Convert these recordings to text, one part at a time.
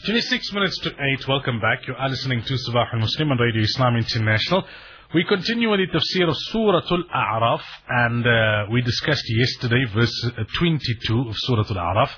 26 minutes to 8. Welcome back. You are listening to Sabah al-Muslim on Radio Islam International. We continue with the tafsir of Surah Al-A'raf and uh, we discussed yesterday verse uh, 22 of Surah Al-A'raf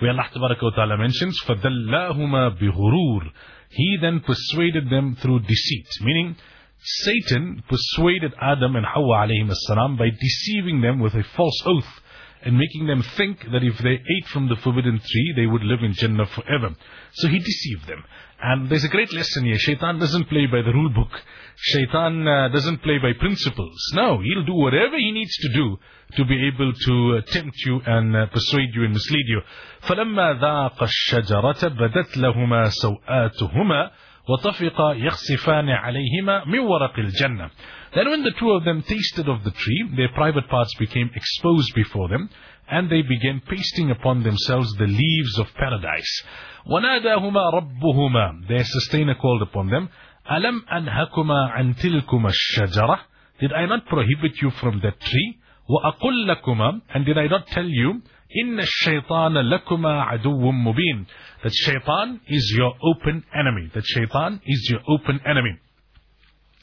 where Allah Tabaraka wa Ta'ala mentions فَذَلَّاهُمَا بِغُرُورٍ He then persuaded them through deceit. Meaning, Satan persuaded Adam and Hawa alayhim as-salam by deceiving them with a false oath and making them think that if they ate from the forbidden tree, they would live in Jannah forever. So he deceived them. And there's a great lesson here. Shaitan doesn't play by the rule book. Shaitan uh, doesn't play by principles. No, he'll do whatever he needs to do to be able to uh, tempt you and uh, persuade you and mislead you. فَلَمَّا ذَاقَ الشَّجَرَةَ بَدَتْ لَهُمَا سَوْآتُهُمَا وطفق يخصفان عليهما من ورق الجنة. Then when the two of them tasted of the tree, their private parts became exposed before them, and they began pasting upon themselves the leaves of paradise. وناداهما ربهما Their sustainer called upon them, ألم أنهكما عن تلكما الشجرة Did I not prohibit you from that tree? وأقل لكما And did I not tell you إن الشيطان لكما عدو مبين That shaitan is your open enemy. That shaitan is your open enemy.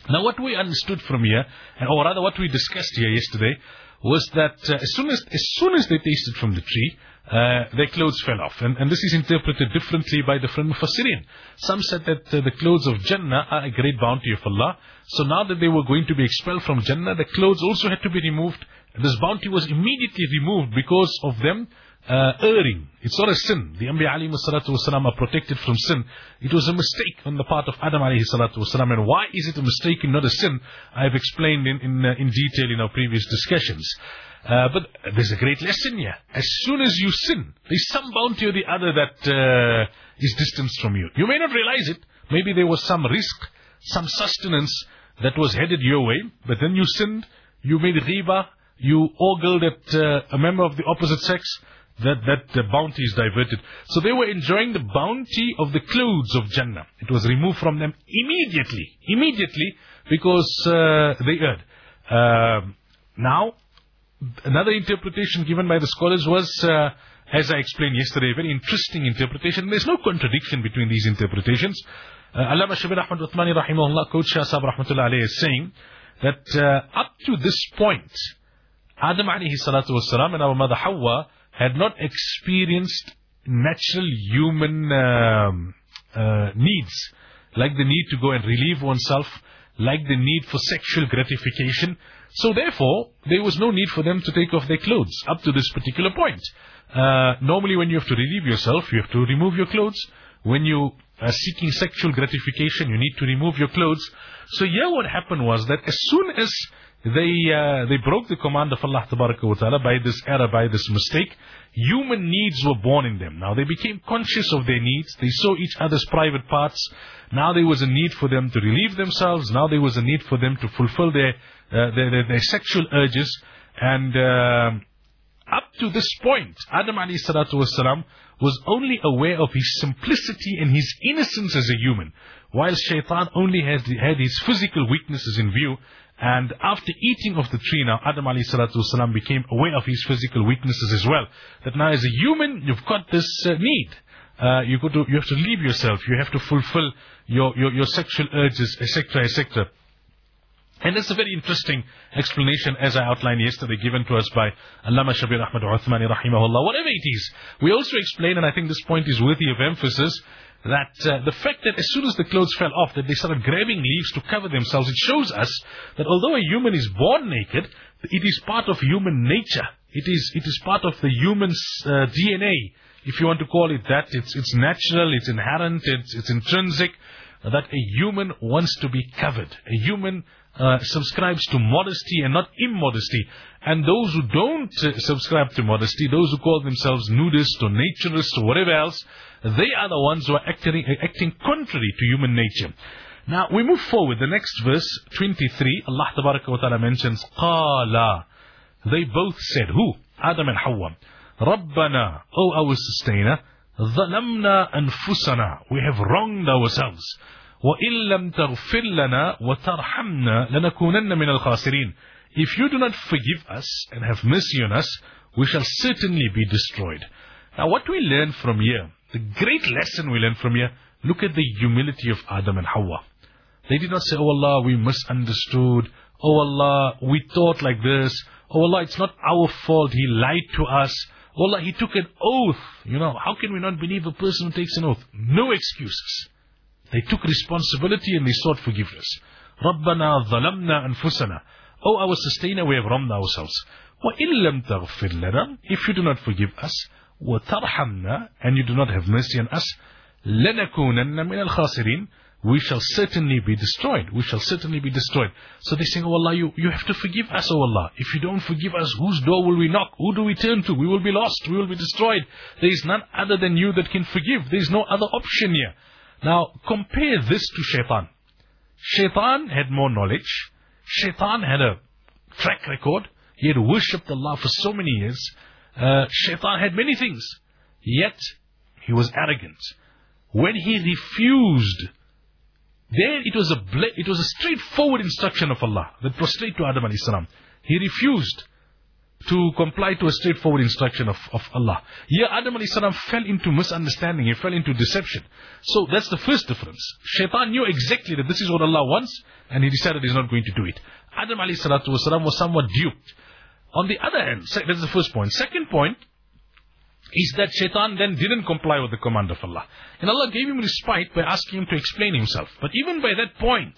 Now what we understood from here, or rather what we discussed here yesterday, was that uh, as soon as as soon as they tasted from the tree, uh, their clothes fell off. And, and, this is interpreted differently by different Mufassirin. Some said that uh, the clothes of Jannah are a great bounty of Allah. So now that they were going to be expelled from Jannah, the clothes also had to be removed. this bounty was immediately removed because of them uh, erring. It's not a sin. The Anbiya alayhi salatu wasalam are protected from sin. It was a mistake on the part of Adam alayhi salatu wasalam. And why is it a mistake and not a sin? I have explained in, in, uh, in detail in our previous discussions. Uh, but there's a great lesson here. As soon as you sin, there's some bounty or the other that uh, is distanced from you. You may not realize it. Maybe there was some rizq, some sustenance that was headed your way, but then you sinned, you made riba, you ogled at uh, a member of the opposite sex, that that the bounty is diverted. So they were enjoying the bounty of the clothes of Jannah. It was removed from them immediately, immediately, because uh, they erred. Uh, now, another interpretation given by the scholars was, uh, as I explained yesterday, a very interesting interpretation. There's no contradiction between these interpretations. Uh, Allama Shabir Ahmad Uthmani rahimahullah, Coach Shah Sahib rahmatullah is saying that uh, up to this point, Adam alayhi salatu wasalam and our mother Hawa had not experienced natural human um, uh, needs, like the need to go and relieve oneself, like the need for sexual gratification. So therefore, there was no need for them to take off their clothes up to this particular point. Uh, normally when you have to relieve yourself, you have to remove your clothes. When you are seeking sexual gratification, you need to remove your clothes. So here what happened was that as soon as they uh, they broke the command of Allah ta'ala by this error, by this mistake. Human needs were born in them. Now they became conscious of their needs. They saw each other's private parts. Now there was a need for them to relieve themselves. Now there was a need for them to fulfill their uh, their, their, their, sexual urges. And uh, up to this point, Adam wasalam was only aware of his simplicity and his innocence as a human, while shaitan only has, had his physical weaknesses in view and after eating of the tree now, Adam والسلام, became aware of his physical weaknesses as well. That now as a human, you've got this uh, need. Uh, you, got to, you have to leave yourself. You have to fulfill your, your, your sexual urges, etc., etc. And that's a very interesting explanation, as I outlined yesterday, given to us by Allama Shabir Ahmad Uthmani rahimahullah. Whatever it is, we also explain, and I think this point is worthy of emphasis, that uh, the fact that as soon as the clothes fell off, that they started grabbing leaves to cover themselves, it shows us that although a human is born naked, it is part of human nature. It is, it is part of the human's uh, DNA, if you want to call it that. It's, it's natural, it's inherent, it's, it's intrinsic, that a human wants to be covered. A human uh, subscribes to modesty and not immodesty. And those who don't uh, subscribe to modesty, those who call themselves nudists or naturists or whatever else, they are the ones who are acting, uh, acting contrary to human nature. Now, we move forward. The next verse, 23, Allah wa ta'ala mentions, قَالَ They both said, who? Adam and Hawa. رَبَّنَا O our sustainer, ظَلَمْنَا أَنفُسَنَا We have wronged ourselves. وَإِن لَمْ تَغْفِرْ لَنَا وَتَرْحَمْنَا لَنَكُونَنَّ مِنَ الْخَاسِرِينَ If you do not forgive us and have mercy on us, we shall certainly be destroyed. Now what we learn from here, The great lesson we learn from here, look at the humility of Adam and Hawa. They did not say, Oh Allah, we misunderstood. Oh Allah, we thought like this. Oh Allah, it's not our fault. He lied to us. Oh Allah, he took an oath. You know, how can we not believe a person who takes an oath? No excuses. They took responsibility and they sought forgiveness. رَبَّنَا ظَلَمْنَا أَنفُسَنَا Oh our sustainer, we have wronged ourselves. وَإِن لَمْ تَغْفِرْ لَنَا If you do not forgive us, وَتَرْحَمْنَا And you do not have mercy on us, لَنَكُونَنَّ مِنَ الْخَاسِرِينَ we shall certainly be destroyed. We shall certainly be destroyed. So they say, Oh Allah, you, you have to forgive us, oh Allah. If you don't forgive us, whose door will we knock? Who do we turn to? We will be lost. We will be destroyed. There is none other than you that can forgive. There is no other option here. Now, compare this to shaitan. Shaitan had more knowledge. Shaitan had a track record. He had worshipped Allah for so many years. Uh, shaitan had many things. Yet, he was arrogant. When he refused there it was a it was a straightforward instruction of Allah that prostrate to Adam alayhi salam. He refused to comply to a straightforward instruction of, of Allah. Here Adam alayhi fell into misunderstanding, he fell into deception. So that's the first difference. Shaitan knew exactly that this is what Allah wants and he decided he's not going to do it. Adam alayhi was somewhat duped. On the other hand, that's the first point. Second point, is that shaitan then didn't comply with the command of Allah. And Allah gave him respite by asking him to explain himself. But even by that point,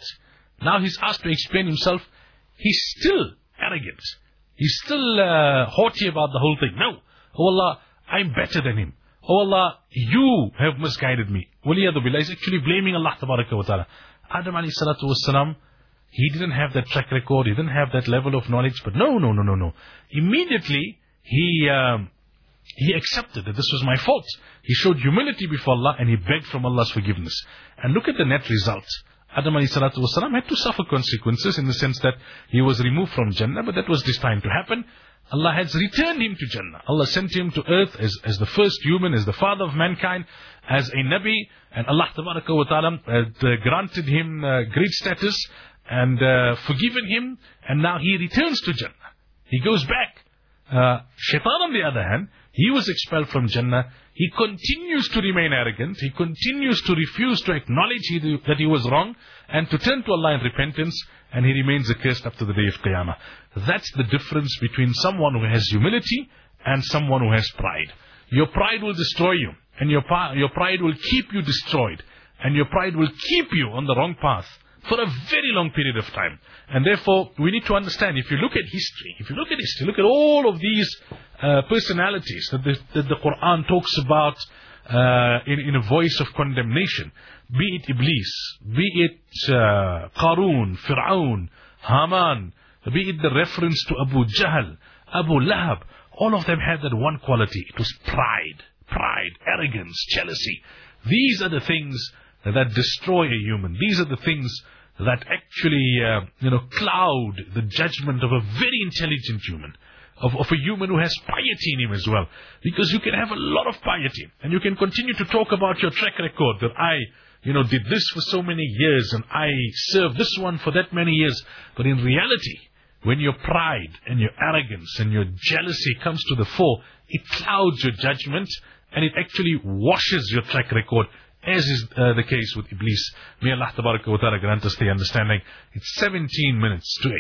now he's asked to explain himself, he's still arrogant. He's still uh, haughty about the whole thing. No. Oh Allah, I'm better than him. Oh Allah, you have misguided me. Waliyadu billah is actually blaming Allah wa ta'ala. Adam alayhi salatu he didn't have that track record, he didn't have that level of knowledge, but no, no, no, no, no. Immediately, he, um, he accepted that this was my fault. He showed humility before Allah and he begged from Allah's forgiveness. And look at the net result. Adam والسلام, had to suffer consequences in the sense that he was removed from Jannah, but that was destined to happen. Allah has returned him to Jannah. Allah sent him to earth as, as the first human, as the father of mankind, as a Nabi, and Allah wa ta'ala had uh, granted him uh, great status and uh, forgiven him, and now he returns to Jannah. He goes back. Uh, Shaitan on the other hand, he was expelled from Jannah. He continues to remain arrogant. He continues to refuse to acknowledge he, that he was wrong and to turn to Allah in repentance and he remains accursed up to the day of Qiyamah. That's the difference between someone who has humility and someone who has pride. Your pride will destroy you and your, your pride will keep you destroyed and your pride will keep you on the wrong path for a very long period of time. And therefore, we need to understand, if you look at history, if you look at history, look at all of these uh, personalities that the, that the, Quran talks about uh, in, in, a voice of condemnation, be it Iblis, be it uh, Qarun, Fir'aun, Haman, be it the reference to Abu Jahl, Abu Lahab, all of them had that one quality. It was pride, pride, arrogance, jealousy. These are the things that destroy a human. These are the things that actually, uh, you know, cloud the judgment of a very intelligent human. Of, of, a human who has piety in him as well. Because you can have a lot of piety and you can continue to talk about your track record that I, you know, did this for so many years and I served this one for that many years. But in reality, when your pride and your arrogance and your jealousy comes to the fore, it clouds your judgment and it actually washes your track record as is uh, the case with Iblis. May Allah ta'ala grant us the understanding. It's 17 minutes to 8.